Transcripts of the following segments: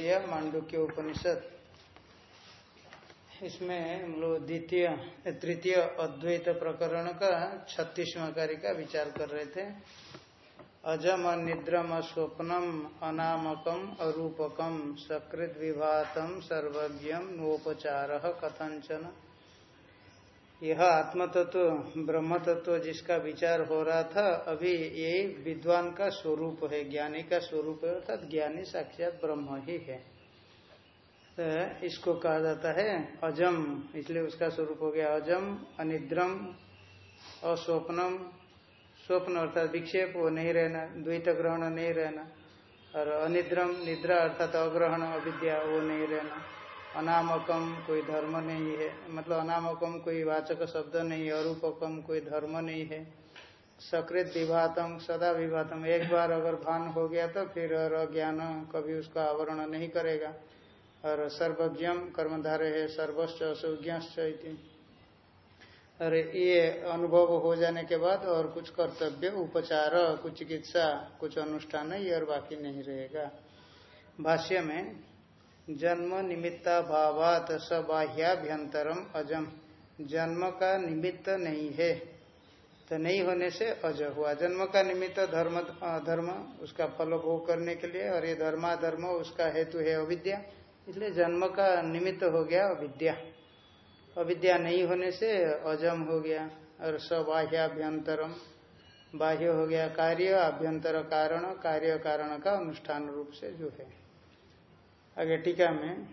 दिया मांडुक्य उपनिषद। इसमें हम लोग द्वितीय, तृतीय अद्वैत प्रकरण का छत्तीसवा कार्य का विचार कर रहे थे। अजम निद्रम स्वप्नम अनामकम अरूपकम सकृत विभातम सर्वज्ञम नोपचार कथंचन यह आत्म तत्व ब्रह्म तत्व जिसका विचार हो रहा था, अभी ये विद्वान का स्वरूप है, ज्ञानी का स्वरूप है, अर्थात ज्ञानी साक्षात ब्रह्म ही है। तो इसको कहा जाता है अजम, इसलिए उसका स्वरूप हो गया अजम, अनिद्रम, अस्वप्नम। स्वप्न अर्थात विक्षेप, वो नहीं रहना, द्वैत ग्रहण नहीं रहना। और अनिद्रम, निद्रा अर्थात अग्रहण, अविद्या, वो नहीं रहना। अनामकम कोई धर्म नहीं है। मतलब अनामकम कोई वाचक शब्द नहीं है अरूपकम कोई धर्म नहीं है। सकृत विभातम, सदा विभातम। एक बार अगर भान हो गया तो फिर और अज्ञान कभी उसका आवरण नहीं करेगा। और सर्वज्ञम कर्मधारे है सर्वस्व असुज्ञ और ये अनुभव हो जाने के बाद और कुछ कर्तव्य, उपचार, कुछ चिकित्सा, कुछ अनुष्ठान ये और बाकी नहीं रहेगा। भाष्य में जन्म निमित्ता भावात सबाह्याभ्यंतरम अजम। जन्म का निमित्त नहीं है। तो नहीं होने से अज हुआ। जन्म का निमित्त धर्म धर्म उसका फल भोग करने के लिए और ये धर्माधर्म, उसका हेतु है अविद्या। इसलिए जन्म का निमित्त हो गया अविद्या। अविद्या नहीं होने से अजम हो गया और सबाह्याभ्यंतरम बाह्य हो गया कार्य आभ्यंतर कारण, कार्य कारण का अनुष्ठान रूप से जो है। आगे टीका में,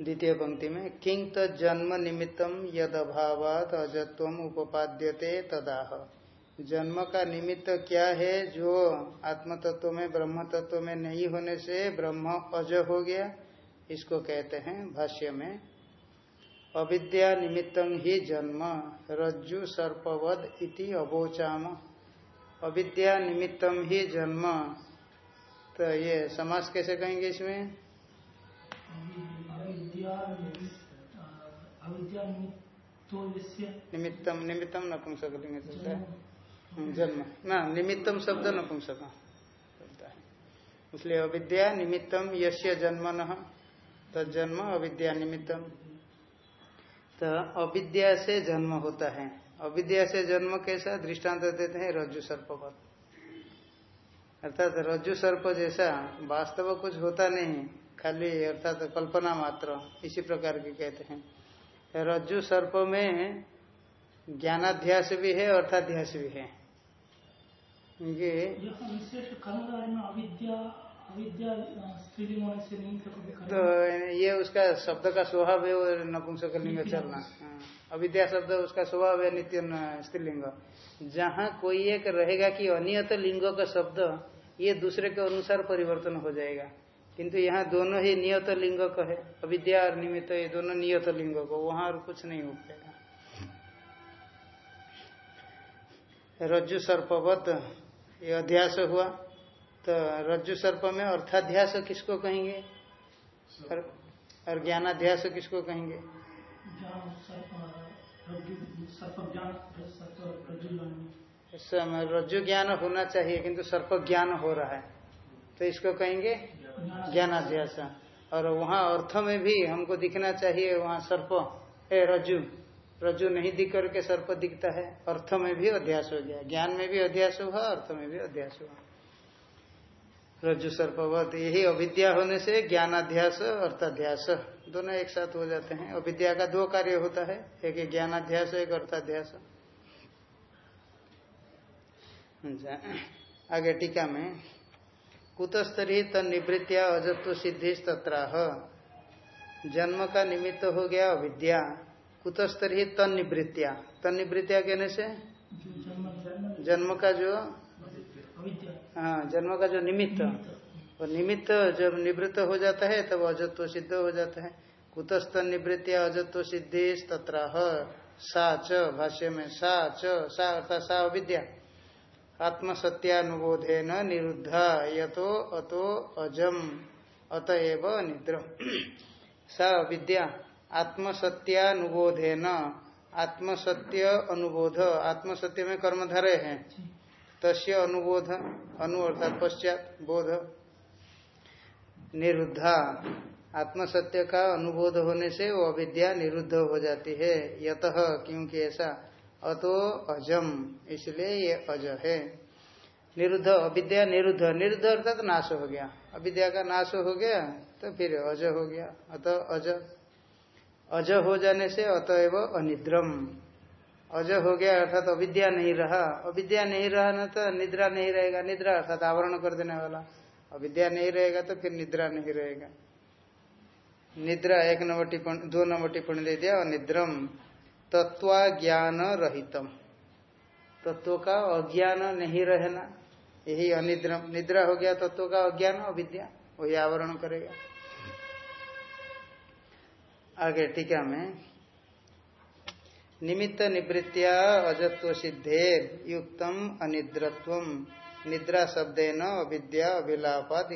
द्वितीय पंक्ति में किंग जन्म निमित्तम यद अभावात अजत्व उपाद्यते तदाह। जन्म का निमित्त क्या है जो आत्म तत्व में ब्रह्म तत्व में नहीं होने से ब्रह्म अज हो गया? इसको कहते हैं भाष्य में, अविद्या निमित्तम ही जन्म, रज्जु सर्पवद इति अबोचाम अविद्या निमित्तम ही जन्म तो ये समास कैसे कहेंगे इसमें? निमित्तम निमित्तम नपुंसकलिंग चलता है। जन्म, ना, निमित्तम शब्द नपुंसक चलता है। इसलिए अविद्या निमित्तम यश्य जन्म न तन्म अविद्या निमित्तम। तो अविद्या से जन्म होता है। अविद्या से जन्म कैसा? दृष्टांत देते हैं रज्जु सर्पवत। अर्थात रज्जु सर्प जैसा वास्तव कुछ होता नहीं, खाली अर्थात कल्पना मात्र, इसी प्रकार के कहते हैं। रज्जु सर्प में ज्ञानाध्यास भी है, अर्थाध्यास भी है। अविद्या तो ये उसका शब्द का स्वभाव है वो नपुंसकलिंग चलना। हाँ। अविद्या शब्द उसका स्वभाव है नित्य स्त्रीलिंग। जहाँ कोई एक रहेगा कि अनियत लिंग का शब्द ये दूसरे के अनुसार परिवर्तन हो जाएगा। किंतु यहाँ दोनों ही नियत लिंग का है अविद्या और निमित्त ये दोनों नियत लिंग को। वहाँ और कुछ नहीं हो पाएगा। रज्जु सर्पवत ये अध्यास हुआ। तो रज्जु सर्प में अर्थाध्यास किसको कहेंगे? और, और ज्ञानाध्यास किसको कहेंगे? रज्जु ज्ञान होना चाहिए किंतु सर्प ज्ञान हो रहा है। तो इसको कहेंगे? ज्ञानाध्यास। और वहाँ अर्थ में भी हमको दिखना चाहिए वहाँ सर्प है रज्जु। रज्जु नहीं दिख करके सर्प दिखता है। अर्थ में भी अध्यास हो गया। ज्ञान में भी अध्यास हुआ अर्थ में भी अध्यास हुआ। रज्जु सर्पवत यही अविद्या होने से ज्ञानाध्यास अर्थाध्यास दोनों एक साथ हो जाते हैं। अविद्या का दो कार्य होता है एक ज्ञानाध्यास एक अर्थाध्यास। अच्छा, आगे टीका में कुतस्तरी तनिवृत्तिया अजत्व सिद्धि तत्राह जन्म का निमित्त हो गया अविद्या कुतस्तरी तनिवृत्तिया तनिवृत्तिया कहने से? जन्म का जो हाँ जन्म का जो निमित्त। और निमित्त जब निवृत्त हो जाता है, तब अजत्व सिद्ध हो जाता है। कुतस्त निवृत्तिया अजत्व सिद्धि तथा सा च, भाष्य में सा च, सा अर्थात सा अविद्या। आत्मसत्यानुबोधे न निरुद्धा, यतो अतो अजम अतएव निद्र। सा अविद्या आत्मसत्यानुबोधे न आत्मसत्य अनुबोध, आत्मसत्य में कर्मधारय है। तस्य अनुबोध, अनु अर्थात पश्चात बोध, निरुद्धा। आत्मसत्य का अनुबोध होने से वो अविद्या निरुद्ध हो जाती है। यत, क्योंकि ऐसा, अतो अजम, इसलिए ये अज है। निरुद्ध, अविद्या निरुद्ध। निरुद्ध अर्थात तो नाश हो गया। अविद्या का नाश हो गया तो फिर अज हो गया। अतः अज। अज हो जाने से अतएव अनिद्रम। अज हो गया अर्थात तो अविद्या नहीं रहा। अविद्या नहीं रहा ना तो निद्रा नहीं रहेगा। निद्रा अर्थात आवरण कर देने वाला। अविद्या नहीं रहेगा तो फिर निद्रा नहीं रहेगा। निद्रा एक नंबर टिप्पणी, दो नंबर टिप्पणी दे दिया, अनिद्रम तत्वा ज्ञान रहितम। तत्व का अज्ञान नहीं रहना, यही अनिद्रम। निद्रा हो गया, तत्व का अज्ञान, अविद्या, वही आवरण करेगा। आगे टीका में निमित्त निवृत्तिया अजत्व सिद्धे, युक्तम अनिद्रत्व निद्रा शब्देन अविद्या अभिलापात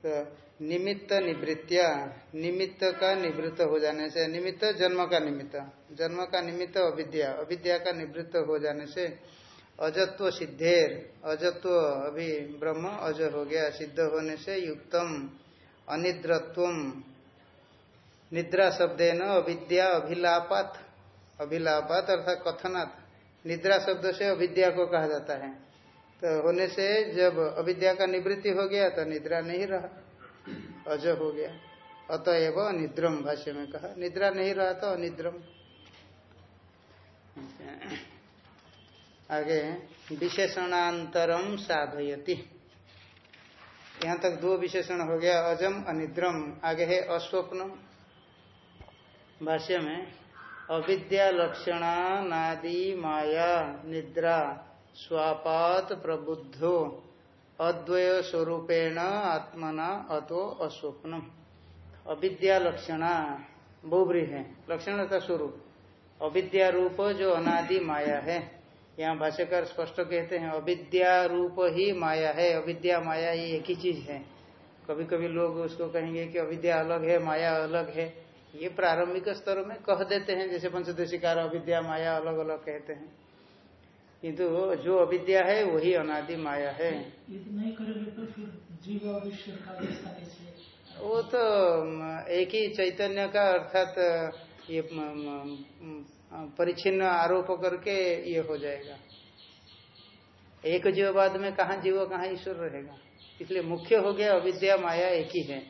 तो निमित्त निवृत्तिया, निमित्त का निवृत्त हो जाने से, निमित्त जन्म का निमित्त। जन्म का निमित्त अविद्या अविद्या का निवृत्त हो जाने से अजत्व सिद्धेर अजत्व अभी ब्रह्म अज हो गया, सिद्ध होने से युक्तम अनिद्रत्व निद्रा शब्देन अविद्या अभिलापात। अभिलापात अर्थात कथनात्। निद्रा शब्द से अविद्या को कहा जाता है। तो होने से जब अविद्या का निवृत्ति हो गया तो निद्रा नहीं रहा। अज हो गया। अतएव अनिद्रम भाष्य में कहा। निद्रा नहीं रहा तो अनिद्रम। आगे विशेषणांतरम साधयति। यहाँ तक दो विशेषण हो गया। अजम, अनिद्रम। आगे है अस्वप्न भाष्य में, अविद्या लक्षणा नादि माया, निद्रा, स्वापात प्रबुद्धो, अद्वय स्वरूपेण आत्मना अतो अस्वप्न अविद्या लक्षणा बोबरी है, लक्षण का स्वरूप। अविद्या रूप जो अनादि माया है, यहाँ भाष्यकार स्पष्ट कहते हैं, अविद्या रूप ही माया है, अविद्या माया ये एक ही चीज़ है। कभी कभी लोग उसको कहेंगे कि अविद्या अलग है, माया अलग है। ये प्रारंभिक स्तर में कह देते हैं जैसे पंचदशिकार अविद्या माया अलग अलग कहते हैं। किंतु जो अविद्या है वही अनादि माया है। तो वो तो एक ही चैतन्य का अर्थात ये परिचिन्न आरोप करके ये हो जाएगा। एक जीववाद में कहा जीव कहा ईश्वर रहेगा? इसलिए मुख्य हो गया अविद्या माया एक ही है।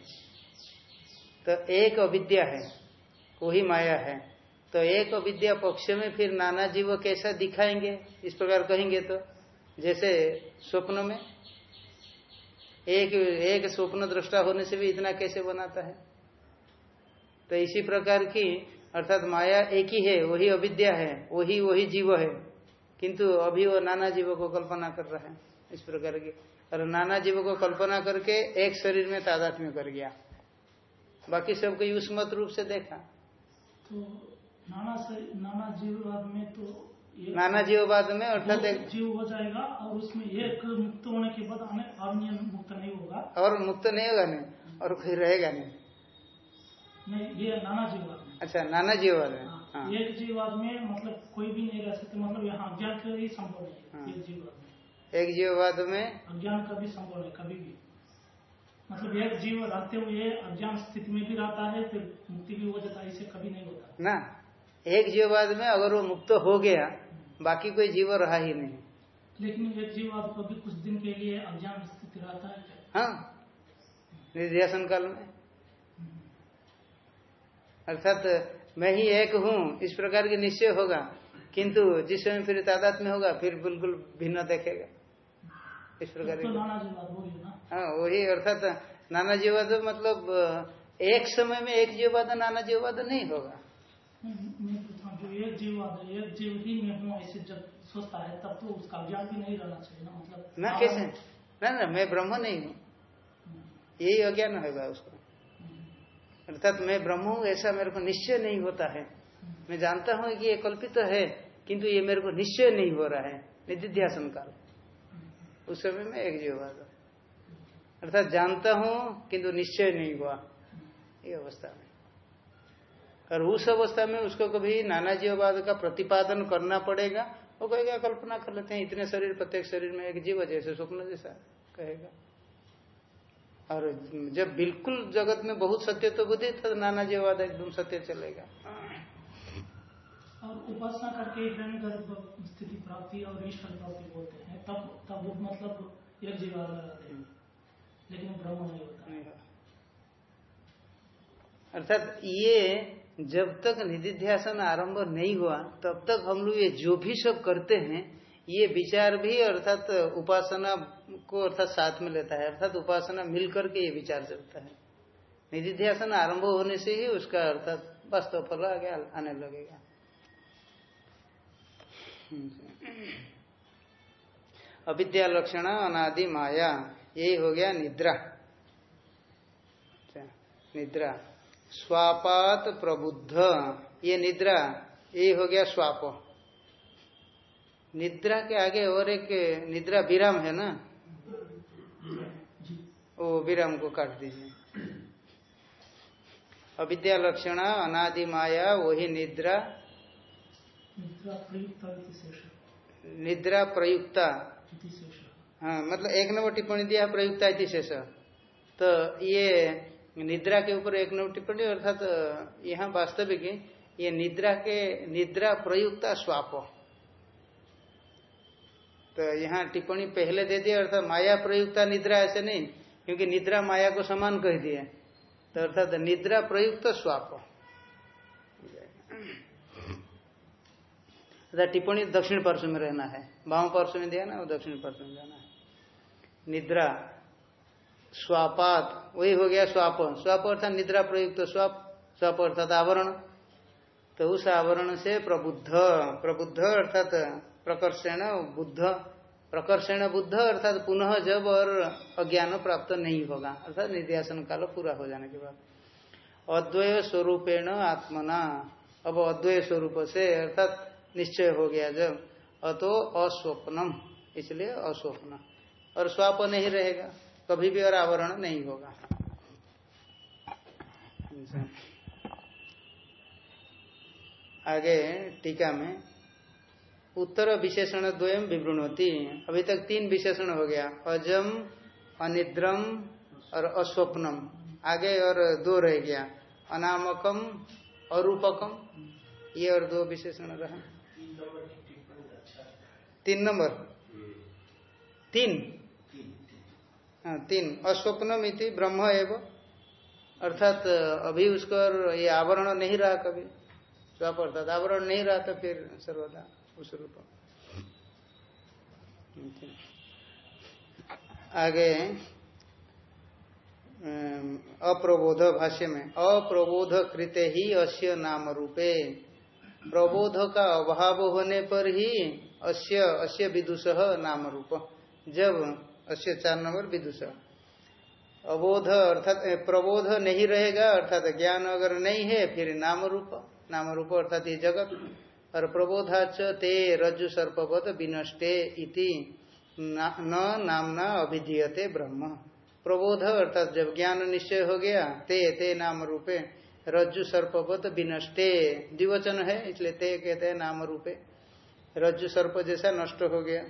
तो एक अविद्या है, वही माया है। तो एक अविद्या पक्ष में फिर नाना जीव कैसा दिखाएँगे? इस प्रकार कहेंगे तो जैसे स्वप्न में, एक एक स्वप्न दृष्टा होने से भी इतना कैसे बनाता है? तो इसी प्रकार की, अर्थात माया एक ही है, वही अविद्या है, वही वही जीव है। किंतु अभी वो नाना जीवों को कल्पना कर रहा है, इस प्रकार की। और नाना जीवों को कल्पना करके एक शरीर में तादात्म्य कर गया। बाकी सबको युष्मत रूप से देखा। तो नाना से नाना जीववाद में तो नाना जीववाद में अर्थात जीव हो जाएगा और उसमें एक मुक्त होने के बाद अन्य मुक्त नहीं होगा। और मुक्त नहीं होगा नहीं और कोई रहेगा नहीं। नहीं ये नाना जीववाद में। अच्छा नाना जीववाद में। हाँ, हाँ। एक जीववाद में मतलब कोई भी नहीं रह सकते मतलब यहाँ अज्ञान का ही संभव है हाँ। एक जीववाद में। एक जीववाद में अज्ञान का भी संभव है कभी भी। मतलब एक जीव रहते हुए अज्ञान स्थिति में भी रहता है फिर मुक्ति भी हो जाता है इसे कभी नहीं होता। ना एक जीववाद में अगर वो मुक्त हो गया बाकी कोई जीव रहा ही नहीं। लेकिन एक जीववाद को भी कुछ दिन के लिए अज्ञान स्थिति रहता है हाँ निर्ध्यासन काल में। अर्थात मैं ही एक हूँ इस प्रकार के निश्चय होगा। किंतु जिस समय फिर तादात में होगा फिर बिल्कुल भिन्न देखेगा। इस प्रकार तो नाना हाँ वही अर्थात नाना जीववाद मतलब एक समय में एक जीववाद नाना जीववाद नहीं होगा। जो एक जीव एक जीव ही में हूँ ऐसे जब सोचता है तब तो उसका ज्ञान भी नहीं रहना चाहिए ना मतलब ना कैसे? ना ना मैं ब्रह्म नहीं हूँ। यही अज्ञान होगा उसको। अर्थात मैं ब्रह्म हूँ ऐसा मेरे को निश्चय नहीं होता है। मैं जानता हूँ कि ये कल्पित तो है किंतु ये मेरे को निश्चय नहीं हो रहा है। निधिध्यासन काल। उस समय में एक जीव अर्थात जानता हूँ, किंतु निश्चय नहीं हुआ। ये अवस्था में। और उस अवस्था में उसको कभी नाना जीववाद का प्रतिपादन करना पड़ेगा। वो कहेगा, कल्पना कर लेते हैं, इतने शरीर, प्रत्येक शरीर में एक जीव जैसे स्वप्न जैसा कहेगा। और जब बिल्कुल जगत में बहुत सत्य तो बुद्धि तो नाना जीवाद एकदम सत्य चलेगा। और उपासना करके स्थिति प्राप्ति और ईश्वर प्राप्ति बोलते हैं, तब तब मतलब हैं। लेकिन ब्रह्म नहीं होता। अर्थात ये जब तक निधिध्यासन आरंभ नहीं हुआ, तब तक हम लोग ये जो भी सब करते हैं, ये विचार भी अर्थात उपासना को अर्थात साथ में लेता है। अर्थात उपासना मिलकर के ये विचार चलता है। निधिध्यासन आरंभ होने से ही उसका अर्थात वास्तव फल आगे आने लगेगा। अविद्या लक्षण, अनादि, माया। यही हो गया निद्रा। अच्छा, निद्रा। स्वापात प्रबुद्ध। ये निद्रा ये हो गया स्वाप। निद्रा के आगे और एक निद्रा विराम है ना? वो विराम को काट दीजिए। अविद्या लक्षण अनादि माया वही निद्रा। निद्रा प्रयुक्ता हाँ मतलब एक नंबर टिप्पणी दिया प्रयुक्ता शेष। तो ये निद्रा के ऊपर एक नंबर टिप्पणी, अर्थात तो यहाँ वास्तविक ये निद्रा के, निद्रा प्रयुक्ता स्वाप। तो यहाँ टिप्पणी पहले दे दिया अर्थात माया प्रयुक्ता निद्रा ऐसे नहीं, क्योंकि निद्रा माया को समान कह दिए तो अर्थात निद्रा प्रयुक्त स्वाप। टिप्पणी दक्षिण पार्श्व में रहना है। बाम पार्श्व में दिया ना, वो दक्षिण पार्श्व में जाना है। निद्रा, स्वापात, वही हो गया स्वाप स्वाप अर्थात निद्रा प्रयुक्त तो स्वाप स्वाप अर्थात आवरण। तो उस आवरण से प्रबुद्ध प्रबुद्ध अर्थात प्रकर्षण बुद्ध। प्रकर्षण बुद्ध अर्थात पुनः जब और अज्ञान प्राप्त नहीं होगा। अर्थात निर्ध्यासन काल पूरा हो जाने के बाद। अद्वय स्वरूपेण आत्मना। अब अद्वय स्वरूप से अर्थात निश्चय हो गया जब। अतो अस्वप्नम, इसलिए अस्वप्न। और स्वाप नहीं रहेगा कभी भी और आवरण नहीं होगा। आगे टीका में उत्तर विशेषण द्वयम विवृण होती अभी तक तीन विशेषण हो गया अजम अनिद्रम और अस्वप्नम। आगे और दो रह गया अनामकम अरूपकम ये और दो विशेषण रहा। तीन नंबर तीन? हाँ तीन। अस्वप्नम इति ब्रह्म एवं। अर्थात, अभी उसका ये आवरण नहीं रहा कभी। स्वाप अर्थात आवरण नहीं रहा तो फिर सर्वदा उस रूप। आगे अप्रबोध भाष्य में अप्रबोध कृते ही अस्य नाम रूपे प्रबोध का अभाव होने पर ही अस्य अस्य विदुष नाम रूप जब अस्य चार नंबर विदुष। अबोध अर्थात प्रबोध नहीं रहेगा, अर्थात ज्ञान अगर नहीं है, फिर नाम रूप नाम रूप अर्थात ये जगत। और प्रबोधाच ते रज्जु सर्पवत विनष्टे इति न नामना अभिधीयते ब्रह्म। प्रबोध अर्थात जब ज्ञान निश्चय हो गया, ते ते नाम रूपे रज्जु सर्पवत विनष्टे। द्विवचन है, इसलिए ते कहते हैं नाम रूपे रज्जु सर्प जैसा नष्ट हो गया।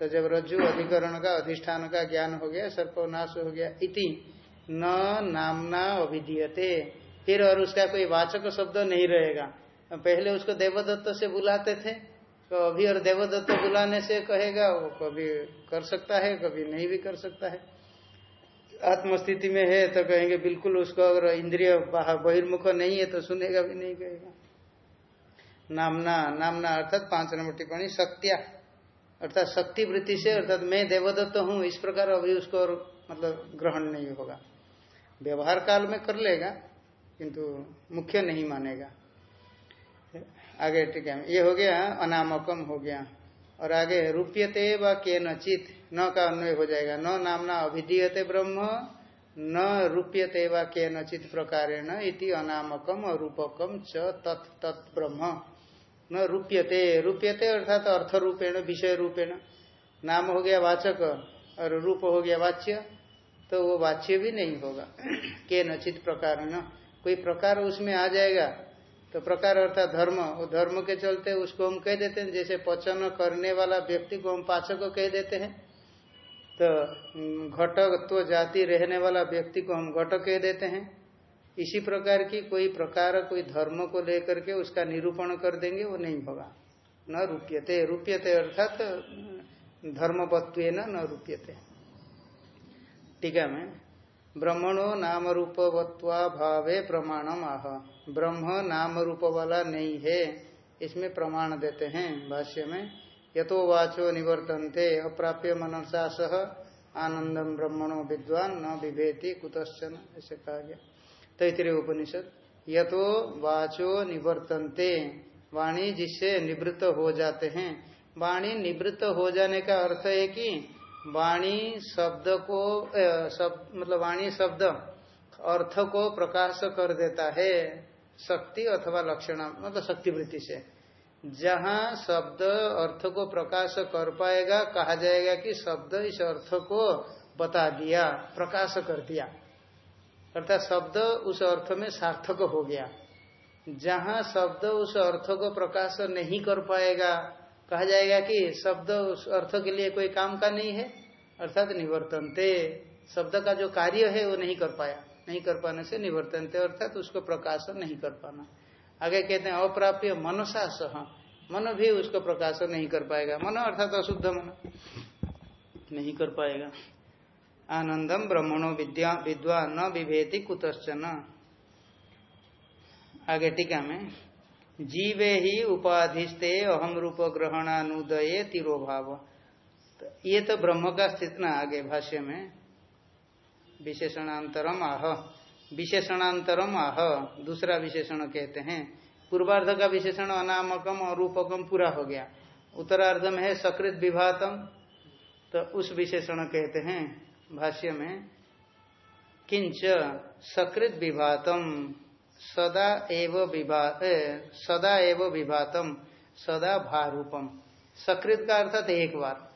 तो जब रज्जु अधिकरण का, अधिष्ठान का ज्ञान हो गया सर्प नाश हो गया, इति न नामना अभिधीयते। फिर और उसका कोई वाचक शब्द नहीं रहेगा। पहले उसको देवदत्त से बुलाते थे तो अभी और देवदत्त बुलाने से कहेगा, वो कभी कर सकता है, कभी नहीं भी कर सकता है। आत्मस्थिति में है तो कहेंगे, बिल्कुल उसको अगर इंद्रिय बहिर्मुख नहीं है तो सुनेगा भी नहीं, कहेगा। नामना नामना अर्थात पाँच नंबर टिप्पणी, सत्या। अर्थात शक्ति वृत्ति से, अर्थात मैं देवदत्त हूँ, इस प्रकार अभी उसको और मतलब ग्रहण नहीं होगा। व्यवहार काल में कर लेगा, किंतु मुख्य नहीं मानेगा। आगे ठीक है, ये हो गया, अनामकम हो गया। और आगे, रूप्यते व के नचित न का अन्वय हो जाएगा। न नामना अभिधीयते ब्रह्म, न रूप्यते व के नचित प्रकारेण इति अनामकम और रूपकम च तत् ब्रह्म। न रूप्यते। रूप्यते अर्थात अर्थ रूपेण विषय रूपेण नाम हो गया वाचक और रूप हो गया वाच्य तो वो वाच्य भी नहीं होगा। के नचित प्रकार न। कोई प्रकार उसमें आ जाएगा तो प्रकार अर्थात धर्म। वो धर्म के चलते उसको हम कह देते हैं, जैसे पचन करने वाला व्यक्ति को हम पाचक कह देते हैं तो घटक तो जाति रहने वाला व्यक्ति को हम घट कह देते हैं। इसी प्रकार की कोई प्रकार, कोई धर्म को लेकर के उसका निरूपण कर देंगे, वो नहीं होगा। न रूप्यते रूप्यते अर्थात धर्मवत्व न रूप्यते। टीका में ब्रह्मणो नाम रूपवत्वा भावे प्रमाणम आह। ब्रह्म नाम रूप वाला नहीं है, इसमें प्रमाण देते हैं भाष्य में। यथो वाचो निवर्तनते, अप्राप्य मनसा सह आनंदम ब्रह्मणो विद्वान, न विभेति कुतश्चन, ऐसे कहा गया। तैतरे उपनिषद यथो वाचो निवर्तनते, वाणी जिससे निवृत्त हो जाते हैं। वाणी निवृत्त हो जाने का अर्थ है कि वाणी शब्द को शब्द मतलब वाणी शब्द अर्थ को प्रकाश कर देता है शक्ति अथवा लक्षण मतलब शक्ति वृत्ति से। जहाँ शब्द अर्थ को प्रकाश कर पाएगा, कहा जाएगा कि शब्द इस अर्थ को बता दिया, प्रकाश कर दिया। अर्थात शब्द उस अर्थ में सार्थक हो गया। जहाँ शब्द उस अर्थ को प्रकाश नहीं कर पाएगा, कहा जाएगा कि शब्द उस अर्थ के लिए कोई काम का नहीं है, अर्थात निवर्तनते। शब्द का जो कार्य है, वो नहीं कर पाया। नहीं कर पाने से निवर्तनते, अर्थात उसको प्रकाश नहीं कर पाना। आगे कहते हैं, अप्राप्य मनसा सह। मन भी उसको प्रकाश नहीं कर पाएगा। मन अर्थात अशुद्ध मन। नहीं कर पाएगा। आनंदम ब्रह्मणो विद्या विद्वान न विभेति कुतश्चन। आगे टीका में, जीवे ही उपाधिस्ते अहम रूप ग्रहणानुदये तिरोभाव। तो ये तो ब्रह्म का स्थित ना आगे भाष्य में। विशेषणांतरम आह। विशेषणांतरम आह, दूसरा विशेषण कहते हैं। पूर्वार्ध का विशेषण अनामकम और रूपकम पूरा हो गया। उत्तरार्ध में है सकृत विभातम। तो उस विशेषण कहते हैं। भाष्य में किंच सकृत विभातम, सदा एव विभा सदा एव विभातम, सदा भारूपम। सकृत का अर्थात एक बार।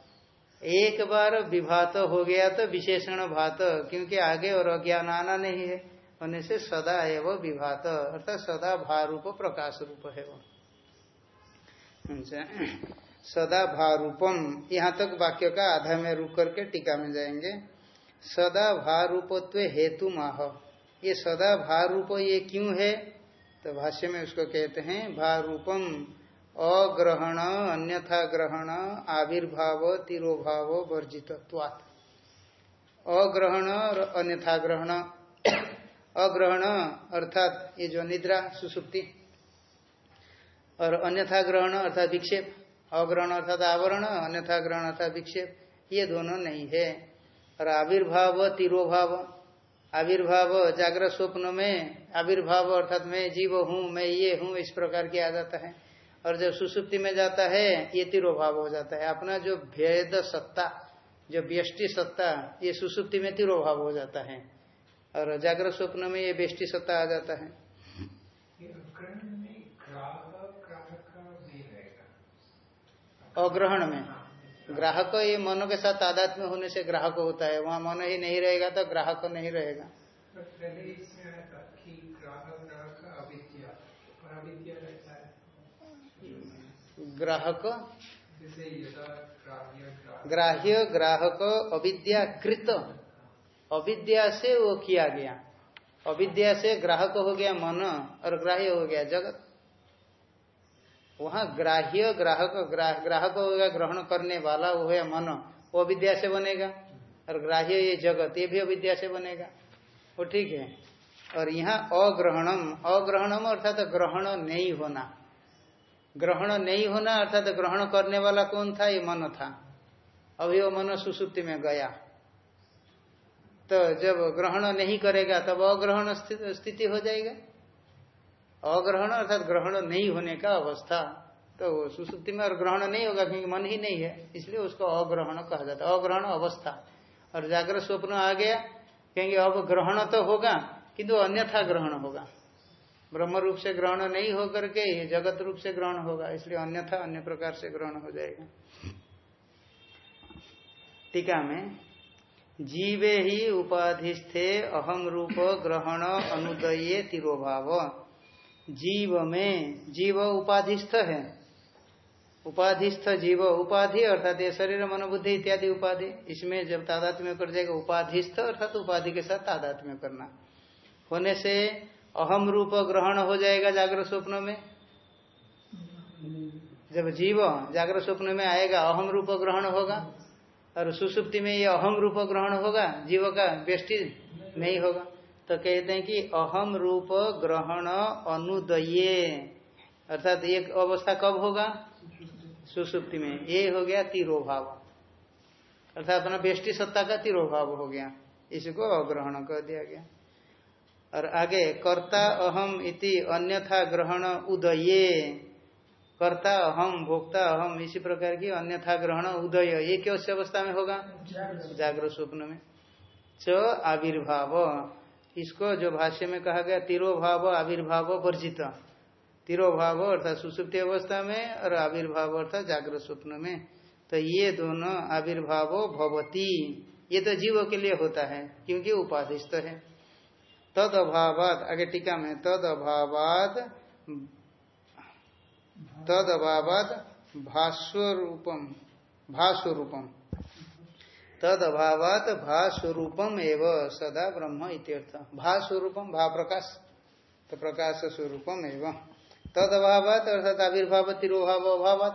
एक बार विभात हो गया तो विशेषण भात, क्योंकि आगे और अज्ञान आना नहीं है। होने से सदा एवं विभात, अर्थात सदा भारूप प्रकाश रूप है वो। अच्छा। सदा भारूपम, यहाँ तक वाक्य का आधा में रुक करके टीका में जाएँगे। सदा भारूपत्व हेतु माह ये सदा भारूप ये क्यों है? तो भाष्य में उसको कहते हैं, भारूपम अग्रहण, अन्यथा ग्रहण, आविर्भाव, तिरोभाव वर्जित अग्रहण और अन्यथा ग्रहण। अग्रहण अर्थात ये जो निद्रा, सुसुप्ति। और अन्यथा ग्रहण अर्थात विक्षेप। अग्रहण अर्थात आवरण, अन्यथा ग्रहण अर्थात विक्षेप। ये दोनों नहीं है। और आविर्भाव तिरोभाव। आविर्भाव जागृत स्वप्न में आविर्भाव अर्थात मैं जीव हूँ मैं ये हूँ इस प्रकार की आ जाता है। और जब सुसुप्ति में जाता है ये तिरोभाव हो जाता है। अपना जो भेद सत्ता जो व्यष्टि सत्ता ये सुसुप्ति में तिरोभाव हो जाता है। और जागृत स्वप्न में ये बेष्टि सत्ता आ जाता है। अग्रहण में। ग्राहक ये मन के साथ आध्यात्म होने से ग्राहक होता है। वहाँ मन ही नहीं रहेगा तो ग्राहक नहीं रहेगा। ग्राहक ग्राह्य ग्राहक अविद्या कृत। अविद्या से वो किया गया। अविद्या से ग्राहक हो गया मन और ग्राह्य हो गया जगत। वहाँ ग्राह्य, ग्राहक ग्राहक हो गया ग्रहण करने वाला वो है मन, वो अविद्या से बनेगा। और ग्राह्य ये जगत, ये भी अविद्या से बनेगा। वो ठीक है। और यहाँ अग्रहणम अग्रहणम अर्थात ग्रहण नहीं होना। ग्रहण नहीं होना अर्थात ग्रहण करने वाला कौन था? ये मन था। अभी वो मन सुसुप्ति में गया। तो जब ग्रहण नहीं करेगा, तब अग्रहण स्थिति हो जाएगा। अग्रहण अर्थात ग्रहण नहीं होने का अवस्था तो सुसुप्ति में और ग्रहण नहीं होगा क्योंकि मन ही नहीं है, इसलिए उसको अग्रहण कहा जाता है। अग्रहण अवस्था। और जागृत स्वप्न आ गया, कहेंगे अब ग्रहण तो होगा, किंतु अन्यथा ग्रहण होगा। ब्रह्म रूप से ग्रहण नहीं होकर के जगत रूप से ग्रहण होगा, इसलिए अन्यथा अन्य प्रकार से ग्रहण हो जाएगा। टीका में, जीवे ही उपाधिस्थे अहम रूप ग्रहण अनुदये तिरोभाव। जीव में जीव उपाधिस्थ है। उपाधिस्थ जीव उपाधि, अर्थात ये शरीर, मनोबुद्धि इत्यादि उपाधि, इसमें जब तादात्म्य कर जाएगा, उपाधिस्थ, अर्थात उपाधि के साथ तादात्म्य करना। होने से अहम रूप ग्रहण हो जाएगा जागृत स्वप्न में। जब जीव जागृत स्वप्न में आएगा, अहम रूप ग्रहण होगा, और सुसुप्ति में ये अहम रूप ग्रहण होगा, जीव का व्यष्टि नहीं होगा। तो कहते हैं कि अहम रूप ग्रहण अनुदये। अर्थात एक अवस्था कब होगा? सुसुप्ति में। ये हो गया तिरोभाव। अर्थात अपना बेष्टि सत्ता का तिरोभाव हो गया। इसको अग्रहण कर दिया गया। और आगे, कर्ता अहम इति अन्यथा ग्रहण उदये। कर्ता अहम, भोक्ता अहम, इसी प्रकार की अन्यथा ग्रहण उदय। ये क्यों अवस्था में होगा? जागृत स्वप्न में। च आविर्भाव। इसको जो भाष्य में कहा गया, तिरोभाव, आविर्भाव, वर्जित। तिरोभाव अर्थात सुसुप्ति अवस्था में और आविर्भाव अर्थात जागृत स्वप्न में। तो ये दोनों आविर्भाव भवती। ये तो जीव के लिए होता है, क्योंकि उपाधिस्त है। तद अभावाद आगे टीका में तद अभावाद तद अभावाद भास्वरूपम भास्वरूपम तद अभावात भास्वरूपम एवं सदा ब्रह्म इत्यर्थ। भास्वरूपम भा प्रकाश तो प्रकाश स्वरूपम एवं। तद अभावत अर्थात आविर्भाव तिरोभाव अभाव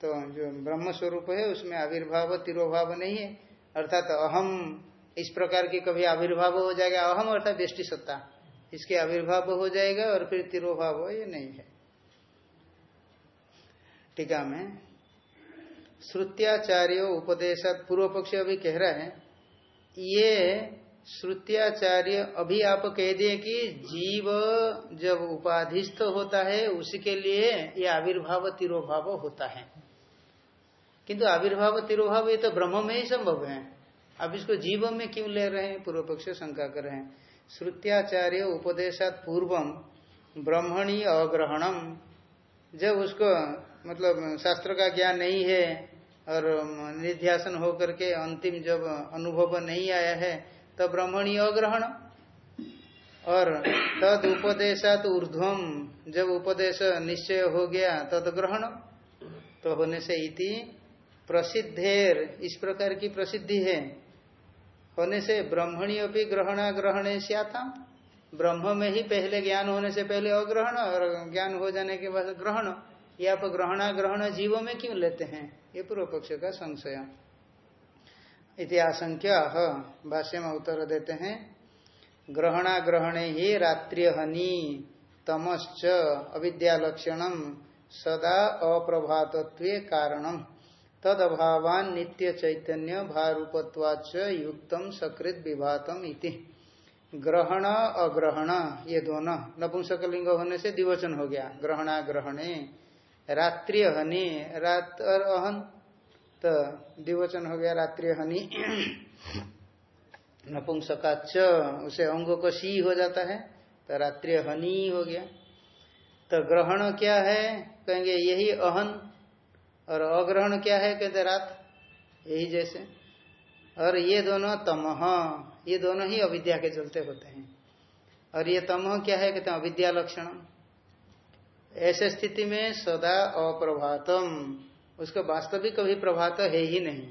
तो जो ब्रह्म स्वरूप है, उसमें आविर्भाव तिरोभाव नहीं है। अर्थात अहम इस प्रकार की कभी आविर्भाव हो जाएगा। अहम अर्थात व्यष्टि सत्ता। इसके आविर्भाव हो जाएगा और फिर तिरोभाव, ये नहीं है। टीका में श्रुत्याचार्य उपदेश पूर्व पक्ष अभी कह रहा है, ये श्रुत्याचार्य अभी आप कह दिए कि जीव जब उपाधिस्थ होता है, उसके लिए ये आविर्भाव तिरोभाव होता है। किंतु आविर्भाव तिरोभाव ये तो ब्रह्म में ही संभव है। अब इसको जीव में क्यों ले रहे हैं? पूर्व पक्ष शंका कर रहे हैं। श्रुत्याचार्य उपदेशात पूर्वम ब्रह्मणी अग्रहणम जब उसको मतलब शास्त्र का ज्ञान नहीं है और निध्यासन होकर के अंतिम जब अनुभव नहीं आया है तो ब्रह्मणी अग्रहण। और तद उपदेशात ऊर्ध्वम जब उपदेश निश्चय हो गया, तद ग्रहण। तो होने से इति प्रसिद्धेर, इस प्रकार की प्रसिद्धि है। होने से ब्रह्मणी अपनी ग्रहणा ग्रहण आता ब्रह्म में ही पहले ज्ञान होने से पहले अग्रहण, और ज्ञान हो जाने के बाद ग्रहण। ये आप ग्रहणा ग्रहण जीवों में क्यों लेते हैं? ये पूर्व पक्ष का संशय। इति आशंक्य भाष्य में उत्तर देते हैं। ग्रहणा ग्रहण ही रात्रि हनि तमश्च अविद्यालक्षणम सदा अप्रभातत्व कारणम तद अभावान नित्य चैतन्य भारूपत्वाच युक्तम सकृत विभातम इति। ग्रहण, अग्रहण, ये दोनों नपुंसकलिंग होने से दिवचन हो गया। ग्रहणा ग्रहणे रात्रि हनि, रात और अहन। तो दिवचन हो गया रात्रि हनि। नपुंसकाच उसे अंगों को सी हो जाता है तो रात्रि हनि हो गया। तो ग्रहण क्या है? कहेंगे यही अहन, और अग्रहण क्या है? कहते रात। यही जैसे। और ये दोनों तमह, ये दोनों ही अविद्या के चलते होते हैं। और ये तमह क्या है? कहते हैं अविद्या लक्षण। ऐसे स्थिति में सदा अप्रभातम। उसका वास्तविक कभी प्रभात है ही नहीं।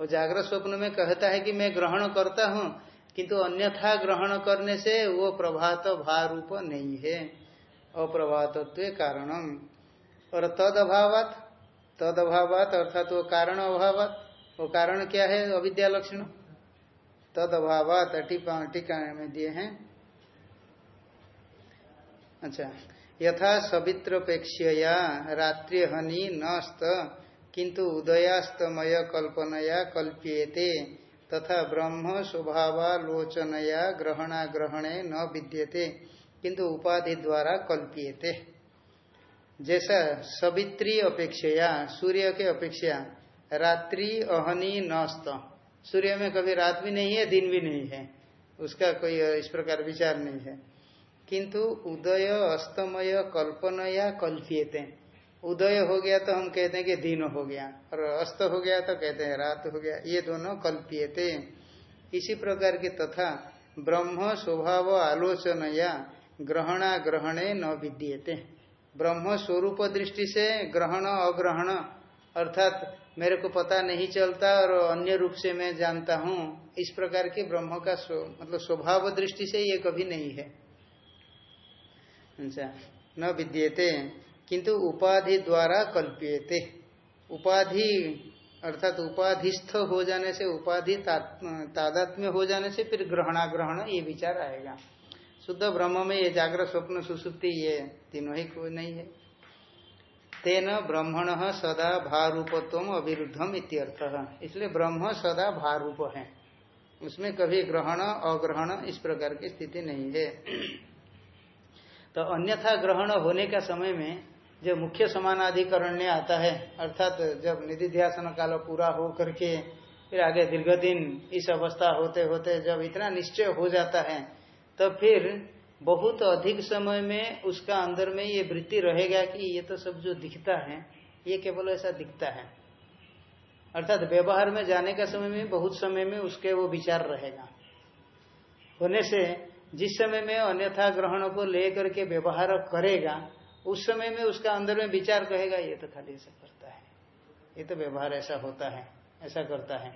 वो जागृत स्वप्न में कहता है कि मैं ग्रहण करता हूँ, किंतु अन्यथा ग्रहण करने से वो प्रभात भारूप नहीं है। अप्रभातत्व कारणम। और तद अभावत तद अभावत अर्थात वो कारण अभावत। वो कारण क्या है अविद्या लक्षण? तद अभावत टीका में दिए हैं। अच्छा। यथा सवित्रपेक्षया रात्रि हनि नस्त किंतु उदयास्तमय कल्पनया कल्प्येते, तथा ब्रह्म स्वभावालोचनया ग्रहणा ग्रहणे न विद्यते किंतु उपाधि द्वारा कल्प्येते। जैसा सवित्री अपेक्षया, सूर्य के अपेक्षा रात्रि अहनी नस्त। सूर्य में कभी रात भी नहीं है, दिन भी नहीं है। उसका कोई इस प्रकार विचार नहीं है। किंतु उदय अस्तमय कल्पनया कल्पियते। उदय हो गया तो हम कहते हैं कि दिन हो गया, और अस्त हो गया तो कहते हैं रात हो गया, ये दोनों कल्पियते। इसी प्रकार के तथा ब्रह्म स्वभाव आलोचनया ग्रहणा ग्रहणे न विद्यते। ब्रह्म स्वरूप दृष्टि से ग्रहण अग्रहण, अर्थात मेरे को पता नहीं चलता और अन्य रूप से मैं जानता हूँ, इस प्रकार के ब्रह्म का मतलब स्वभाव दृष्टि से ये कभी नहीं है। अच्छा न विद्यते, किंतु उपाधि द्वारा कल्प्यते। उपाधि, अर्थात उपाधिस्थ हो जाने से उपाधि तादात्म्य हो जाने से फिर ग्रहणाग्रहण, ये विचार आएगा। शुद्ध ब्रह्म में ये जागृत स्वप्न सुसुप्ति, ये तीनों ही कोई नहीं है। तेन ब्रह्मण सदा भारूपत्व अविरुद्धम इत्यर्थ। इसलिए ब्रह्म सदा भारूप है। उसमें कभी ग्रहण, अग्रहण इस प्रकार की स्थिति नहीं है। तो अन्यथा ग्रहण होने का समय में जब मुख्य समानाधिकरण आता है, अर्थात जब निधि ध्यान काल पूरा हो करके, फिर आगे दीर्घ दिन इस अवस्था होते होते जब इतना निश्चय हो जाता है तो फिर बहुत अधिक समय में उसका अंदर में ये वृत्ति रहेगा कि ये तो सब जो दिखता है, ये केवल ऐसा दिखता है। अर्थात व्यवहार में जाने का समय में, बहुत समय में उसके वो विचार रहेगा। होने से जिस समय में अन्यथा ग्रहण को लेकर के व्यवहार करेगा, उस समय में उसका अंदर में विचार कहेगा, ये तो खाली ऐसा करता है। ये तो व्यवहार ऐसा होता है, ऐसा करता है।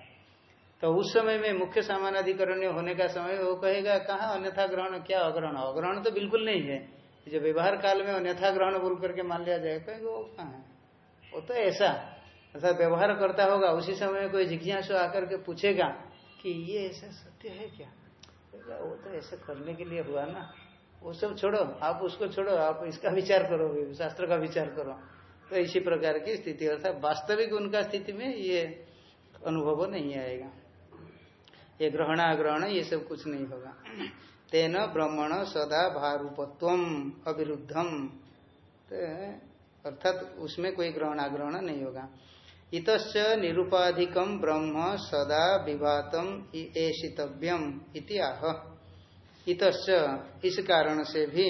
तो उस समय में मुख्य सामानाधिकरण होने का समय वो कहेगा, कहा अन्यथा ग्रहण, क्या अग्रहण? अग्रहण तो बिल्कुल नहीं है। जो व्यवहार काल में अन्यथा ग्रहण बोल करके मान लिया जाए, कहेगा, वो कहा है? वो तो ऐसा, अर्थात व्यवहार करता होगा, उसी समय कोई जिज्ञासु आकर के पूछेगा कि ये ऐसा सत्य है क्या? वो तो ऐसा करने के लिए हुआ ना, वो सब छोड़ो, आप उसको छोड़ो, आप इसका विचार करो, शास्त्र का विचार करो। तो इसी प्रकार की स्थिति, अर्थात वास्तविक उनका स्थिति में ये अनुभव नहीं आएगा। ये ग्रहणाग्रहण, ये सब कुछ नहीं होगा। तेन ब्रह्मण सदा भारूपत्व अविरुद्धम तो अर्थात उसमें कोई ग्रहणाग्रहण नहीं होगा। इत निरुपाधिकम ब्रह्म सदा विभातम एशितव्यम इति आह। इत इस कारण से भी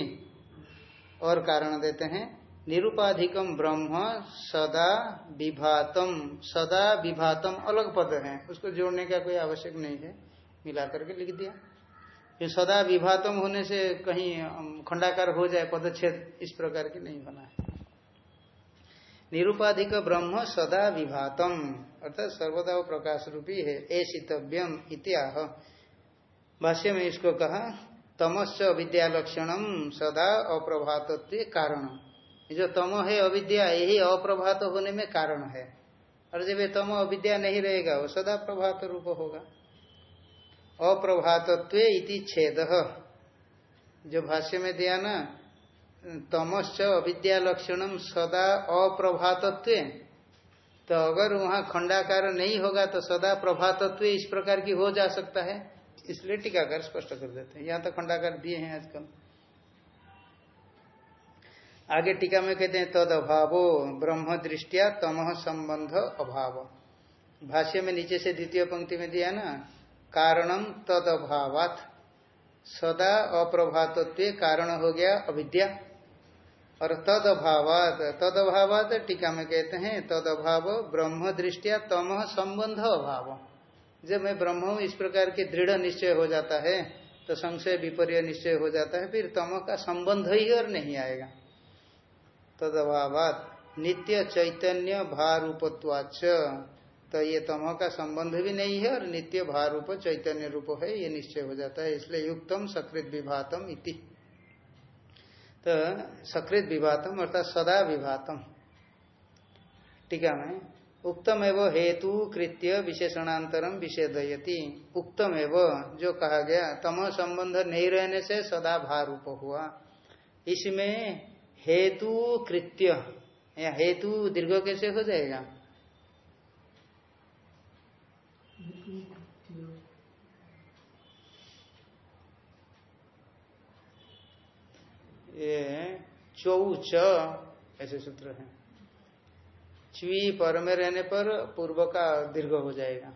और कारण देते हैं। निरुपाधिकम ब्रह्म सदा विभातम सदा विभातम अलग पद है। उसको जोड़ने का कोई आवश्यक नहीं है। मिला करके लिख दिया। ये सदा विभातम होने से कहीं खंडाकार हो जाए, पदच्छेद इस प्रकार की नहीं बना है। निरुपाधिक ब्रह्म सदा विभातम। अर्थात सर्वदा प्रकाश रूपी है ऐसितव्यम इत्याह। भाष्य में इसको कहा तमस्व विद्यालक्षणम सदा अप्रभातत्व कारणम। जो तम है, अविद्या, यही अप्रभात होने में कारण है। और जब ये तम अविद्या नहीं रहेगा, वो सदा प्रभात रूप होगा। अप्रभातत्व इति छेद। जो भाष्य में दिया ना तमश्च अविद्या लक्षणम सदा अप्रभातत्व। तो अगर वहाँ खंडाकार नहीं होगा तो सदा प्रभातत्व इस प्रकार की हो जा सकता है। इसलिए टीकाकार स्पष्ट कर देते हैं। यहाँ तो खंडाकार दिए हैं आजकल। आगे टीका में कहते हैं तद अभावो ब्रह्म दृष्टिया तम संबंध अभाव। भाष्य में नीचे से द्वितीय पंक्ति में दिया ना कारणम तद अभावात सदा अप्रभातत्व, कारण हो गया अविद्या। और तद अभावात तद अभावात टीका में कहते हैं तद अभाव ब्रह्म दृष्टिया तम संबंध अभाव। जब मैं ब्रह्म इस प्रकार के दृढ़ निश्चय हो जाता है तो संशय विपर्य निश्चय हो जाता है, फिर तम का संबंध ही और नहीं आएगा। तद तदभावात, नित्य चैतन्य भारूपत्वाच तो ये तमो का संबंध भी नहीं है और नित्य भारूप चैतन्य रूप है, ये निश्चय हो जाता है, इसलिए युक्तम सकृत विभातम इति। तो सकृत विभातम अर्थात सदा विभातम। टीका में उक्तम एवं हेतु कृत्य विशेषणांतरम विषेदयति। उक्तम एवं जो कहा गया, तम संबंध नहीं रहने से सदा भारूप हुआ। इसमें हेतु कृत्य, या हेतु दीर्घ कैसे हो जाएगा? ये चौच ऐसे सूत्र है। च्वी पर में रहने पर पूर्व का दीर्घ हो जाएगा।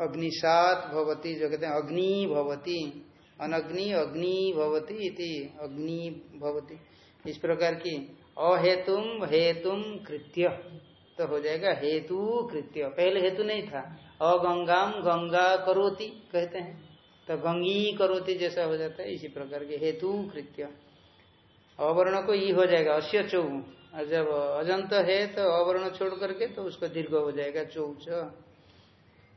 अग्निशात भवती, जो कहते हैं, अग्नि भवती, अनग्नि, अग्नि भवती इति, अग्नि भवती। इस प्रकार की अहेतुम, हेतुम कृत्य। तो हो जाएगा हेतु कृत्य। पहले हेतु नहीं था। अगंगाम गंगा करोती, कहते हैं। तो गंगी करोती जैसा हो जाता है, इसी प्रकार के हेतु कृत्य। अवर्ण को ई हो जाएगा अश्य चौ। जब अजंत है तो अवर्ण छोड़ करके तो उसको दीर्घ हो जाएगा चौच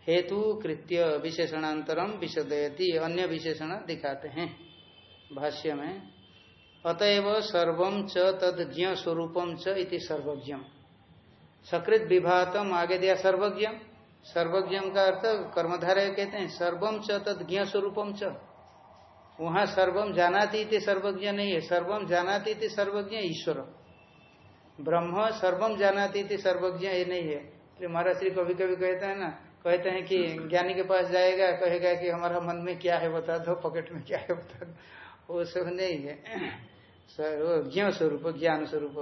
हेतु कृत्य विशेषणांतरम विशदयती, अन्य विशेषण दिखाते हैं भाष्य में। अतएव सर्व च तद ज्ञ स्वरूपम च इति सर्वज्ञम। सकृत विभातम आगे दिया सर्वज्ञ सर्वज्ञ का अर्थ कर्मधारय कहते हैं, सर्वम च तद ज्ञ स्वरूपम च। वहाँ सर्वम जानाती थी सर्वज्ञ नहीं है, सर्वम जानाती थी सर्वज्ञ ईश्वर। ब्रह्म सर्वम जानाती थी सर्वज्ञ ये नहीं है। इसलिए महाराज श्री कभी कभी कहते हैं ना, कहते हैं कि ज्ञानी के पास जाएगा, कहेगा कि हमारा मन में क्या है बता दो, पॉकेट में क्या है बता दो। वो सब नहीं है। ज्ञ स्वरूप, ज्ञान स्वरूप।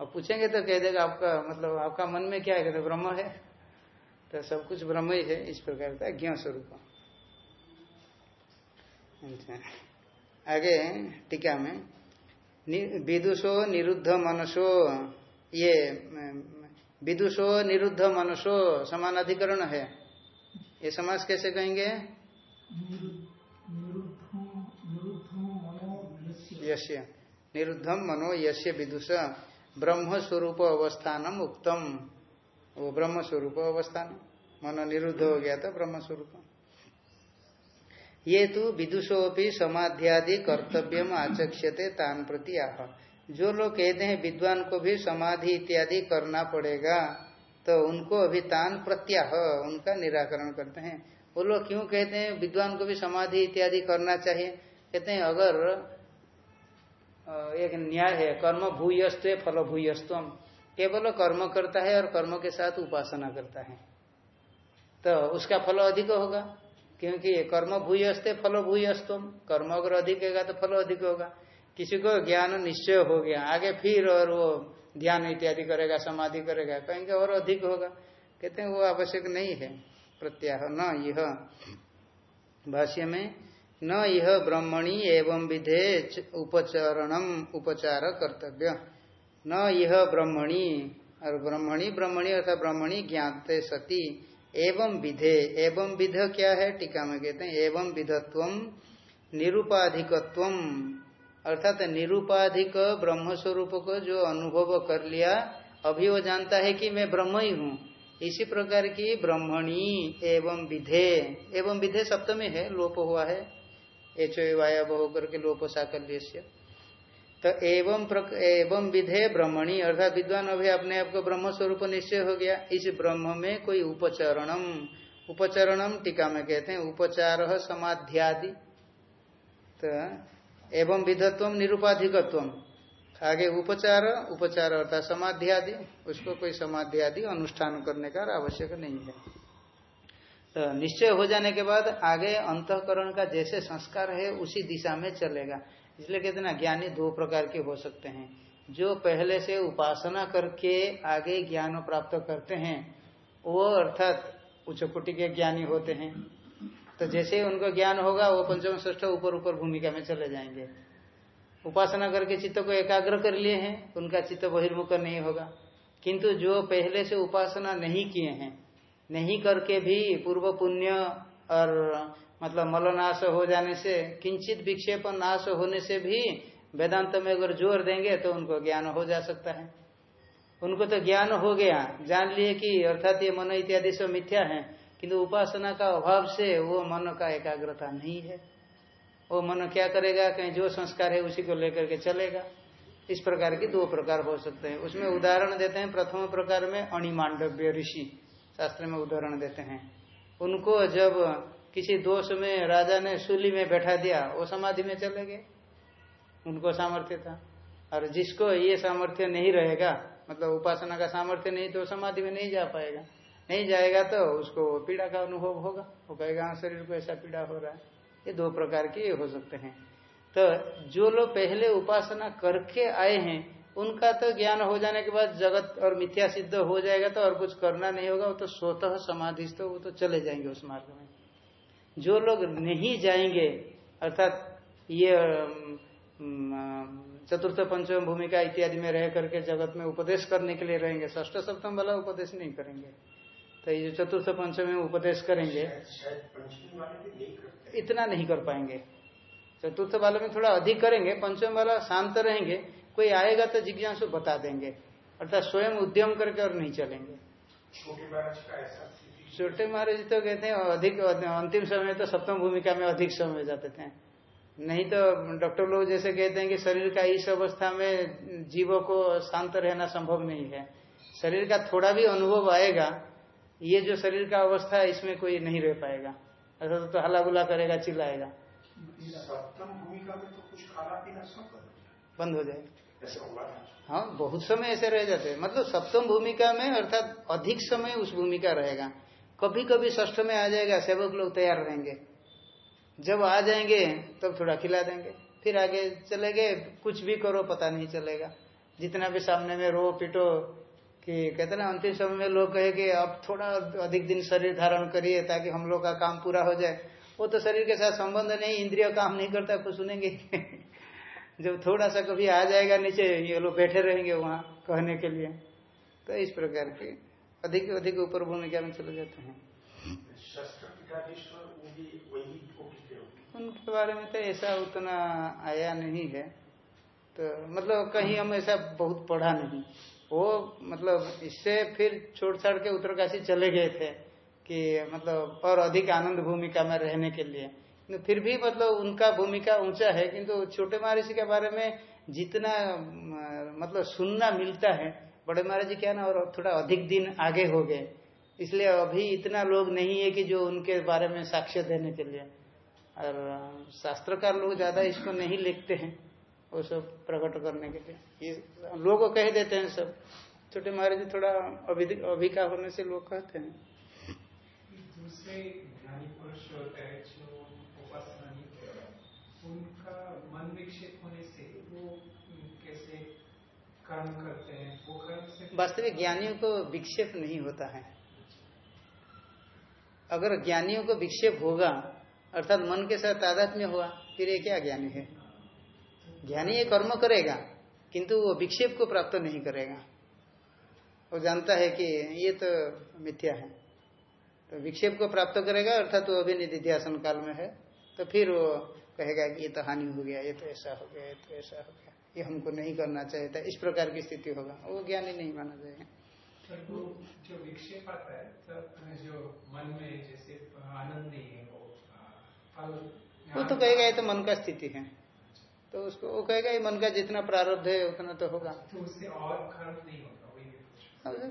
और पूछेंगे तो कह देगा, आपका मतलब आपका मन में क्या है? कहते ब्रह्म है। तो सब कुछ ब्रह्म ही है इस प्रकार का ज्ञ स्वरूप। अच्छा। आगे टीका में विदुषो निरुद्ध मनसो, ये, विदुषो निरुद्ध मनसो समान अधिकरण है। ये समास कैसे कहेंगे? यश्य। निरुद्धम मनो यश्य विदुष ब्रह्म स्वरूप अवस्थानम उक्तम। वो ब्रह्म स्वरूप अवस्थान मन निरुद्ध हो गया था ब्रह्म स्वरूप ये तो विदुषोपि समाध्यादि कर्तव्य आचक्ष्यते तान प्रति आह। जो लोग कहते हैं विद्वान को भी समाधि इत्यादि करना पड़ेगा तो उनको अभी तान प्रत्याह उनका निराकरण करते हैं। वो लोग क्यों कहते हैं विद्वान को भी समाधि इत्यादि करना चाहिए? कहते हैं अगर एक न्याय है, कर्म भूयस्त फल भूयस्तम केवल कर्म करता है और कर्म के साथ उपासना करता है। तो उसका फल अधिक होगा, क्योंकि कर्म भूयस्ते फल भूयस्तम कर्म अगर अधिक होगा तो फल अधिक होगा। किसी को ज्ञान निश्चय हो गया, आगे फिर और वो ध्यान इत्यादि करेगा, समाधि करेगा, कहेंगे और अधिक होगा। कहते हैं वो आवश्यक नहीं है, प्रत्याह न यह। भाष्य में, न यह ब्रह्मणी एवं विधे उपचरणम उपचार कर्तव्य। न यह ब्रह्मणी, और ब्रह्मणी ब्रह्मणी अर्थात ब्रह्मणी ज्ञाते सती, एवं विधे। एवं विध क्या है? टीका में कहते हैं, एवं विधत्व निरूपाधिकत्व। अर्थात निरूपाधिक ब्रह्म स्वरूप को जो अनुभव कर लिया, अभी वो जानता है कि मैं ब्रह्म ही हूँ। इसी प्रकार की ब्रह्मणी एवं विधे। एवं विधे सप्तमी है, लोप हुआ है। एच वाया होकर के लोप साकल्य तो एवं एवं विधे ब्रह्मणी, अर्थात विद्वान अभी अपने आप को ब्रह्म स्वरूप निश्चय हो गया। इस ब्रह्म में कोई उपचरणम उपचरणम टीका में कहते हैं, उपचार समाध्यादि। तो एवं विधत्व निरुपाधिकत्व। आगे उपचार उपचार अर्थात समाधि आदि उसको कोई समाधि आदि अनुष्ठान करने का आवश्यक नहीं है। तो निश्चय हो जाने के बाद आगे अंतकरण का जैसे संस्कार है, उसी दिशा में चलेगा। इसलिए कहते ना, ज्ञानी दो प्रकार के हो सकते हैं। जो पहले से उपासना करके आगे ज्ञान प्राप्त करते हैं, वो अर्थात उच्च के ज्ञानी होते हैं। तो जैसे उनको ज्ञान होगा, वो पंचम ष्ठ ऊपर ऊपर भूमिका में चले जाएँगे। उपासना करके चित्त को एकाग्र कर लिए हैं, उनका चित्त बहिर्मुख नहीं होगा। किंतु जो पहले से उपासना नहीं किए हैं, नहीं करके भी पूर्व पुण्य और मतलब मलनाश हो जाने से, किंचित विक्षेप नाश होने से भी वेदांत में अगर ज़ोर देंगे तो उनको ज्ञान हो जा सकता है। उनको तो ज्ञान हो गया। जान लिए कि अर्थात ये मन इत्यादि सब मिथ्या है, किंतु उपासना का अभाव से वो मन का एकाग्रता नहीं है। वो मन क्या करेगा? कहीं जो संस्कार है उसी को लेकर के चलेगा। इस प्रकार की दो प्रकार हो सकते हैं। उसमें उदाहरण देते हैं प्रथम प्रकार में अणिमांडव्य ऋषि। शास्त्र में उदाहरण देते हैं। उनको जब किसी दोष में, राजा ने सूली में बैठा दिया, वो समाधि में चले गए। उनको सामर्थ्य था। और जिसको ये सामर्थ्य नहीं रहेगा मतलब उपासना का सामर्थ्य नहीं तो समाधि में नहीं जा पाएगा। नहीं जाएगा तो उसको पीड़ा का अनुभव होगा। वो कहेगा हाँ शरीर को ऐसा पीड़ा हो रहा है। ये दो प्रकार के हो सकते हैं। तो जो लोग पहले उपासना करके आए हैं उनका तो ज्ञान हो जाने के बाद जगत और मिथ्या सिद्ध हो जाएगा तो और कुछ करना नहीं होगा वो तो स्वतः समाधि तो वो तो चले जाएँगे उस मार्ग में। जो लोग नहीं जाएँगे अर्थात ये चतुर्थ पंचम भूमिका इत्यादि में रह करके जगत में उपदेश करने के लिए रहेंगे ष्ठ सप्तम वाला उपदेश नहीं करेंगे। तो ये जो चतुर्थ पंचमी में उपदेश करेंगे इतना नहीं कर पाएँगे। चतुर्थ वाले में थोड़ा अधिक करेंगे पंचम वाला शांत रहेंगे कोई आएगा तो जिज्ञासु बता देंगे। अर्थात स्वयं उद्यम करके और नहीं चलेंगे। छोटे महाराज तो कहते हैं अधिक अंतिम समय तो सप्तम भूमिका में अधिक समय जाते थे। नहीं तो डॉक्टर लोग जैसे कहते हैं कि शरीर का इस अवस्था में जीवों को शांत रहना संभव नहीं है। शरीर का थोड़ा भी अनुभव आएगा ये जो शरीर का अवस्था है इसमें कोई नहीं रह पाएगा। ऐसा तो हल्ला गुला करेगा चिल्लाएगा। सप्तम भूमिका में तो कुछ खाना पीना सब बंद हो जाएगा। हाँ बहुत समय ऐसे रह जाते हैं। मतलब सप्तम भूमिका में, अर्थात अधिक समय उस भूमिका रहेगा। कभी कभी षष्ठ में आ जाएगा, सेवक लोग तैयार रहेंगे। जब आ जाएँगे, तब थोड़ा खिला देंगे। फिर आगे चले गए, कुछ भी करो, पता नहीं चलेगा। जितना भी सामने में रो, पिटो, कि कहते ना, अंतिम समय में लोग कहे कि अब थोड़ा अधिक दिन शरीर धारण करिए ताकि हम लोग का काम पूरा हो जाए। वो तो शरीर के साथ संबंध नहीं, इंद्रिय काम नहीं करता, कुछ सुनेंगे। जब थोड़ा सा कभी आ जाएगा नीचे, ये लोग बैठे रहेंगे वहाँ कहने के लिए। तो इस प्रकार की अधिक अधिक ऊपर भूमिका में चले जाते हैं। उनके बारे में तो ऐसा उतना आया नहीं है। तो मतलब कहीं हम ऐसा बहुत पढ़ा नहीं। वो मतलब इससे फिर छोड़ छाड़ के उत्तरकाशी चले गए थे कि मतलब और अधिक आनंद भूमिका में रहने के लिए। फिर भी मतलब उनका भूमिका ऊँचा है, किंतु छोटे महर्षि के बारे में जितना मतलब सुनना मिलता है, बड़े महाराज जी क्या ना, और थोड़ा अधिक दिन आगे हो गए। इसलिए अभी इतना लोग नहीं है कि जो उनके बारे में साक्ष्य देने के लिए। और शास्त्रकार लोग ज़्यादा इसको नहीं लिखते हैं, वो सब प्रकट करने के लिए। ये लोग कह देते हैं सब। छोटे महाराज जी थोड़ा अभी अभिका होने से लोग कहते हैं दूसरे ज्ञानी पुरुष होते हैं जो उपासना नहीं करते उनका मन विक्षेप होने से वो कैसे कर्म करते हैं, वो कर्म से वास्तविक ज्ञानियों को विक्षेप नहीं होता है। अगर ज्ञानियों को विक्षेप होगा, अर्थात मन के साथ तादात्म्य हुआ फिर ये क्या ज्ञानी है? ज्ञानी ये कर्म करेगा, किंतु वो विक्षेप को प्राप्त नहीं करेगा। वो जानता है कि ये तो मिथ्या है। तो विक्षेप को प्राप्त करेगा, अर्थात वो अभी निधिध्यासन काल में है तो फिर वो कहेगा कि ये तो हानि हो गया ये तो ऐसा हो गया ये तो ऐसा हो गया। ये हमको नहीं करना चाहिए था। इस प्रकार की स्थिति होगा। वो ज्ञानी नहीं माना जाएगा। वो जो विक्षेप आता है तब जो मन में जैसे आनंद नहीं है वो वो तो कहेगा ये तो मन का स्थिति है। तो उसको वो कहेगा ये मन का जितना प्रारब्ध है उतना तो होगा। तो उससे और कर्म नहीं होता वही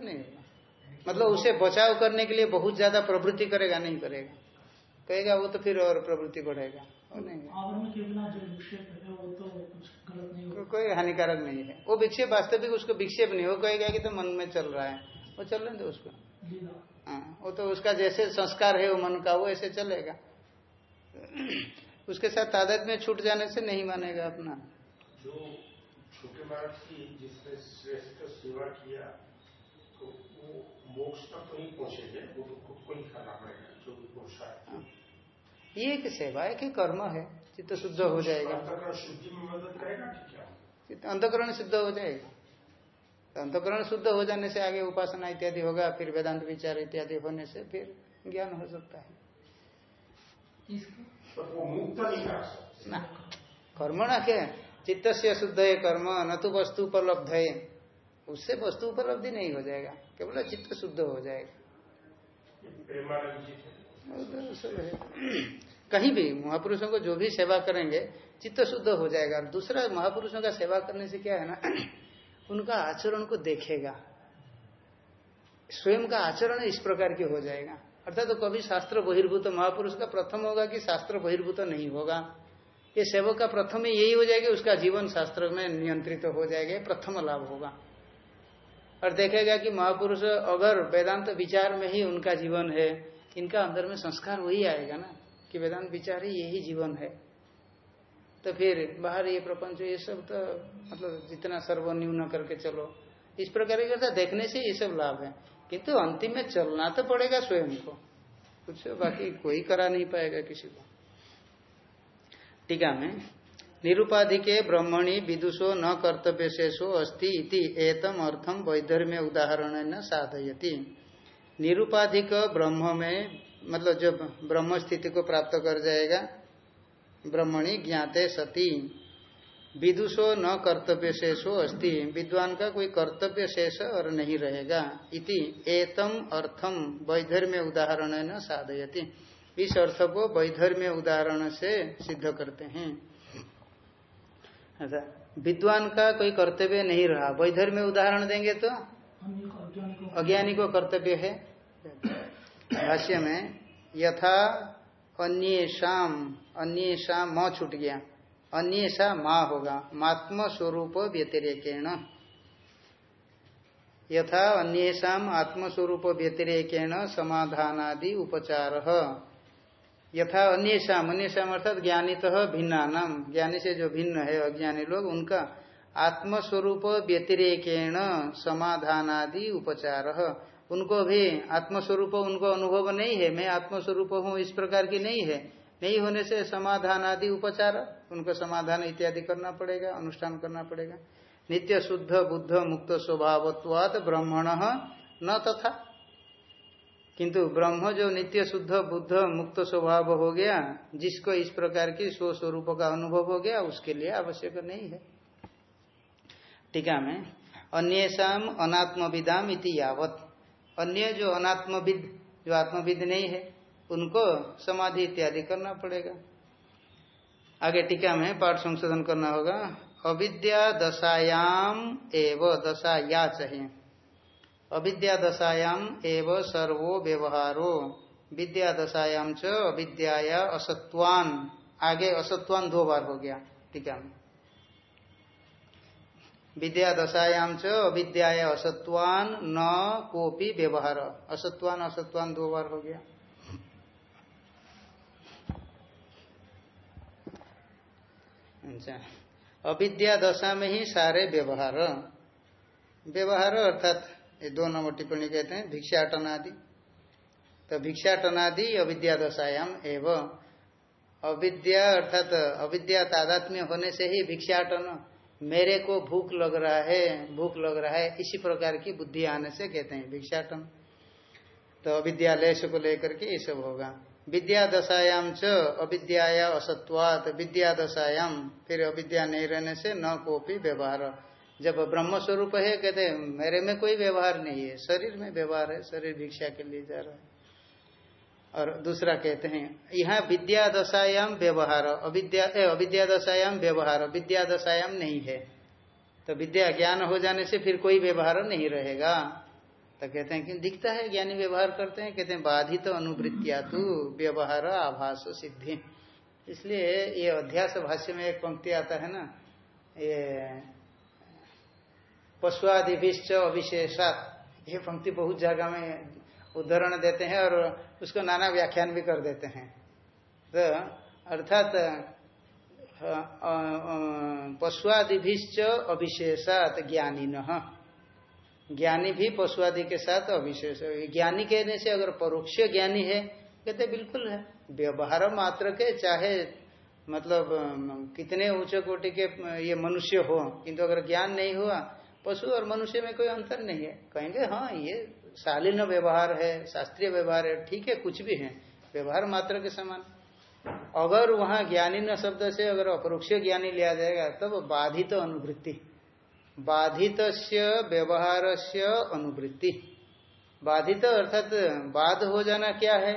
नहीं होगा। मतलब उसे बचाव करने के लिए बहुत ज़्यादा प्रवृत्ति करेगा नहीं करेगा। कहेगा वो तो फिर और प्रवृत्ति बढ़ेगा। आवरण के बिना जो विक्षेप है वो तो कुछ गलत नहीं होगा। कोई हानिकारक नहीं है। वो विक्षेप वास्तविक उसको विक्षेप नहीं। वो कहेगा कि तो मन में चल रहा है। वो चलने दो उसको। हाँ वो तो उसका जैसे संस्कार है वो मन का वो ऐसे चलेगा। उसके साथ तादाद में छूट जाने से नहीं मानेगा अपना। जो छोटे महाराज की जिसने श्रेष्ठ सेवा किया तो वो मोक्ष तक तो नहीं पहुँचेंगे। वो तो खुद को ही करना पड़ेगा जो भी पुरुषार्थ हाँ। ये एक सेवा है कि कर्म है चित्त शुद्ध हो जाएगा। अंतकरण शुद्धि में मदद करेगा ठीक है चित्त अंतकरण शुद्ध हो जाएगा। तो अंतकरण शुद्ध हो जाने से आगे उपासना इत्यादि होगा फिर वेदांत विचार इत्यादि होने से फिर ज्ञान हो सकता है। इसका पर वो मुक्त नहीं कर सकते। ना क्या चित्त से शुद्ध है कर्म न तो वस्तु उपलब्ध है। उससे वस्तु उपलब्धि नहीं हो जाएगा केवल चित्त शुद्ध हो जाएगा। कहीं भी महापुरुषों को जो भी सेवा करेंगे, चित्त शुद्ध हो जाएगा। दूसरा महापुरुषों का सेवा करने से क्या है ना, उनका आचरण को देखेगा। स्वयं का आचरण इस प्रकार के हो जाएगा। अर्थात तो कभी शास्त्र बहिर्भूत, महापुरुष का प्रथम होगा कि शास्त्र बहिर्भूत नहीं होगा। ये सेवक का प्रथम ही यही हो जाएगा, उसका जीवन शास्त्र में नियंत्रित तो हो जाएगा प्रथम लाभ होगा। और देखेगा कि महापुरुष अगर वेदांत विचार में ही उनका जीवन है, इनका अंदर में संस्कार वही आएगा ना। कि वेदांत विचार ही यही जीवन है। तो फिर बाहर ये प्रपंच, ये सब तो मतलब जितना सर्वन्यून करके चलो। इस प्रकार की अर्थात देखने से ये सब लाभ है। किंतु अंतिम में चलना तो पड़ेगा स्वयं को। कुछ बाकी कोई करा नहीं पाएगा किसी को। टीका में निरुपाधि के ब्रह्मणि विदुषो न कर्तव्य शेषो अस्ति इति एतम अर्थम वैधर्म्य उदाहरण न साधयति। निरुपाधिक ब्रह्म में मतलब जब ब्रह्म स्थिति को प्राप्त कर जाएगा ब्रह्मणी ज्ञाते सती। विदुषो न कर्तव्य शेषो अस्ति। विद्वान का कोई कर्तव्य शेष और नहीं रहेगा। इति एतम अर्थम वैधर्म्य उदाहरण न साधयति। इस अर्थ को वैधर्म्य उदाहरण से सिद्ध करते हैं। अच्छा विद्वान का कोई कर्तव्य नहीं रहा। वैधर्म्य उदाहरण देंगे तो? अज्ञानी को कर्तव्य है? भाष्य में, यथा अन्य शाम अन्य शाम म छूट गया। अन्य माँ होगा। मात्म स्वरूप व्यतिरेकेण। यथा अन्यम आत्मस्वरूप व्यतिरेकेण समाधानादि उपचार। यथा अन्यम अन्यम अर्थात ज्ञानीत भिन्ना नाम ज्ञानी से जो भिन्न है, अज्ञानी लोग, उनका आत्मस्वरूप व्यतिरेकेण समाधानादि उपचार। उनको भी आत्मस्वरूप उनको अनुभव नहीं है। मैं आत्मस्वरूप हूँ, इस प्रकार की नहीं है। नहीं होने से समाधान आदि उपचार, उनको समाधान इत्यादि करना पड़ेगा, अनुष्ठान करना पड़ेगा। नित्य शुद्ध, बुद्ध, मुक्त स्वभावत्वात ब्रह्मण न तथा। किंतु ब्रह्म जो नित्य शुद्ध, बुद्ध, मुक्त स्वभाव हो गया, जिसको इस प्रकार की स्वस्वरूप का अनुभव हो गया, उसके लिए आवश्यक नहीं है। टीका में अन्यम अनात्मविदाम इति यावत। अन्य जो अनात्मविद, जो आत्मविद नहीं है, उनको समाधि इत्यादि करना पड़ेगा। आगे टीका में पाठ संशोधन करना होगा। अविद्या दशायाम एव दशा या चाहिए। अविद्या दशायाम एव सर्वो व्यवहारो। विद्या दशायाम च अविद्या असत्वान। आगे असत्वान दो बार हो गया टीका में। विद्या दशायाम च अविद्या असत्वान न कोपी व्यवहार। असत्वान असत्वान दो बार हो गया। अच्छा। अविद्या दशा में ही सारे व्यवहार। व्यवहार अर्थात ये दो नंबर टिप्पणी कहते हैं भिक्षाटन आदि तो भिक्षाटन आदि अविद्या दशायाम एवं। अविद्या अर्थात अविद्या तादात्म्य होने से ही भिक्षाटन मेरे को भूख लग रहा है, भूख लग रहा है, इसी प्रकार की बुद्धि आने से कहते हैं भिक्षाटन। तो अविद्यालय को लेकर के ये सब होगा। विद्या दशायाम च अविद्या असत्वात विद्या दशायाम फिर अविद्या नहीं रहने से न कोपी व्यवहार। जब ब्रह्म स्वरूप है, कहते मेरे में कोई व्यवहार नहीं है, शरीर में व्यवहार है, शरीर भिक्षा के लिए जा रहा है। और दूसरा कहते हैं, यहाँ विद्या दशायाम व्यवहार, अविद्या अविद्या दशायाम व्यवहार विद्या दशायाम नहीं है। तो विद्या ज्ञान हो जाने से फिर कोई व्यवहार नहीं रहेगा। तो कहते हैं कि दिखता है, ज्ञानी व्यवहार करते हैं, कहते हैं बाधित तो अनुवृत्तिया तू, व्यवहार आभास सिद्धि। इसलिए ये अध्यास भाष्य में एक पंक्ति आता है ना, ये पशुआदिभिश्च अविशेषात, ये पंक्ति बहुत जगह में उदाहरण देते हैं और उसको नाना व्याख्यान भी कर देते हैं। तो अर्थात पशुआदिभिश्च अविशेषात ज्ञानी न ज्ञानी भी पशु आदि के साथ अविशेष, ज्ञानी कहने से अगर परोक्ष ज्ञानी है, कहते बिल्कुल है। व्यवहार मात्र के, चाहे मतलब कितने ऊँचे कोटि के ये मनुष्य हो, किंतु अगर ज्ञान नहीं हुआ, पशु और मनुष्य में कोई अंतर नहीं है। कहेंगे हाँ ये शालीन व्यवहार है, शास्त्रीय व्यवहार है, ठीक है, कुछ भी है, व्यवहार मात्र के समान। अगर वहाँ ज्ञानी न शब्द से अगर अपरोक्ष ज्ञानी लिया जाएगा, तब तो बाधित तो अनुवृत्ति। बाधित व्यवहार से अनुवृत्ति। बाधित अर्थात बाध हो जाना क्या है?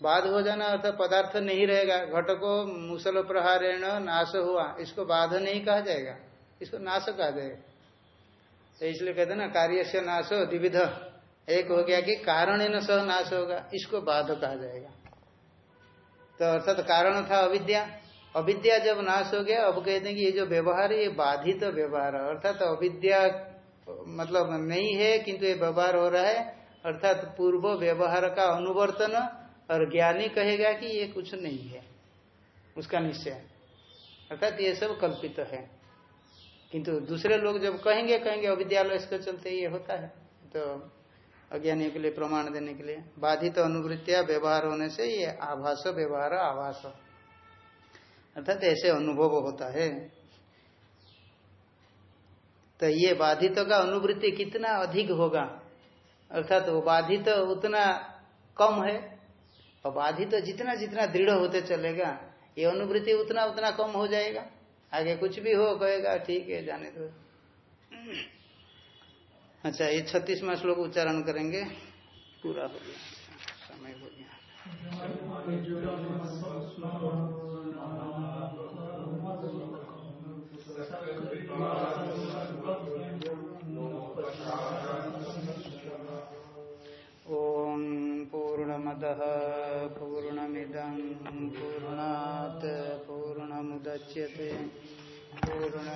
बाध हो जाना अर्थात पदार्थ नहीं रहेगा। घट को मुसल प्रहारेण नाश हुआ, इसको बाध नहीं कहा जाएगा, इसको नाश कहा जाएगा। तो इसलिए कहते ना कार्य से नाश हो द्विविध। एक हो गया कि कारण न सह नाश होगा, इसको बाध कहा जाएगा। तो अर्थात तो कारण था अविद्या। अविद्या जब नाश हो गया, अब कहते हैं कि ये जो व्यवहार है, ये बाधित तो व्यवहार है। अर्थात तो अविद्या मतलब नहीं है, किंतु ये व्यवहार हो रहा है। अर्थात तो पूर्व व्यवहार का अनुवर्तन और ज्ञानी कहेगा कि ये कुछ नहीं है। उसका निश्चय। अर्थात ये सब कल्पित है। किंतु दूसरे लोग जब कहेंगे कहेंगे अविद्यालय इसके चलते ये होता है। तो अज्ञानियों के लिए, प्रमाण देने के लिए। बाधित अनुवृत्तिया व्यवहार होने से ये आभास व्यवहार, आभास। अर्थात ऐसे अनुभव होता है। तो ये बाधित का अनुवृत्ति कितना अधिक होगा? अर्थात वो बाधित उतना कम है, और बाधित जितना जितना दृढ़ होते चलेगा, ये अनुवृत्ति उतना उतना कम हो जाएगा। आगे कुछ भी हो, कहेगा, ठीक है, जाने दो। अच्छा ये छत्तीसवा श्लोक उच्चारण करेंगे। पूरा हो गया। समय हो गया। पूर्णमदः पूर्णमिदं पूर्णात् पूर्णमुदच्यते। पूर्ण